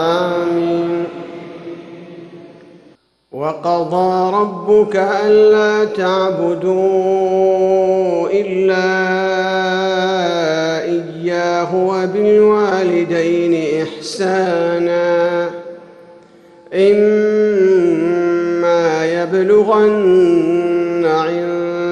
آمين. وقضى ربك ألا تعبدوا إلا إياه وبالوالدين إحسانا. إما يبلغن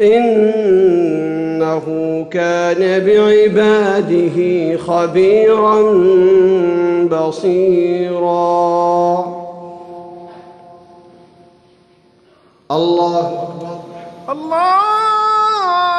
إنه كان بعباده خبيرا بصيرا. الله أكبر. الله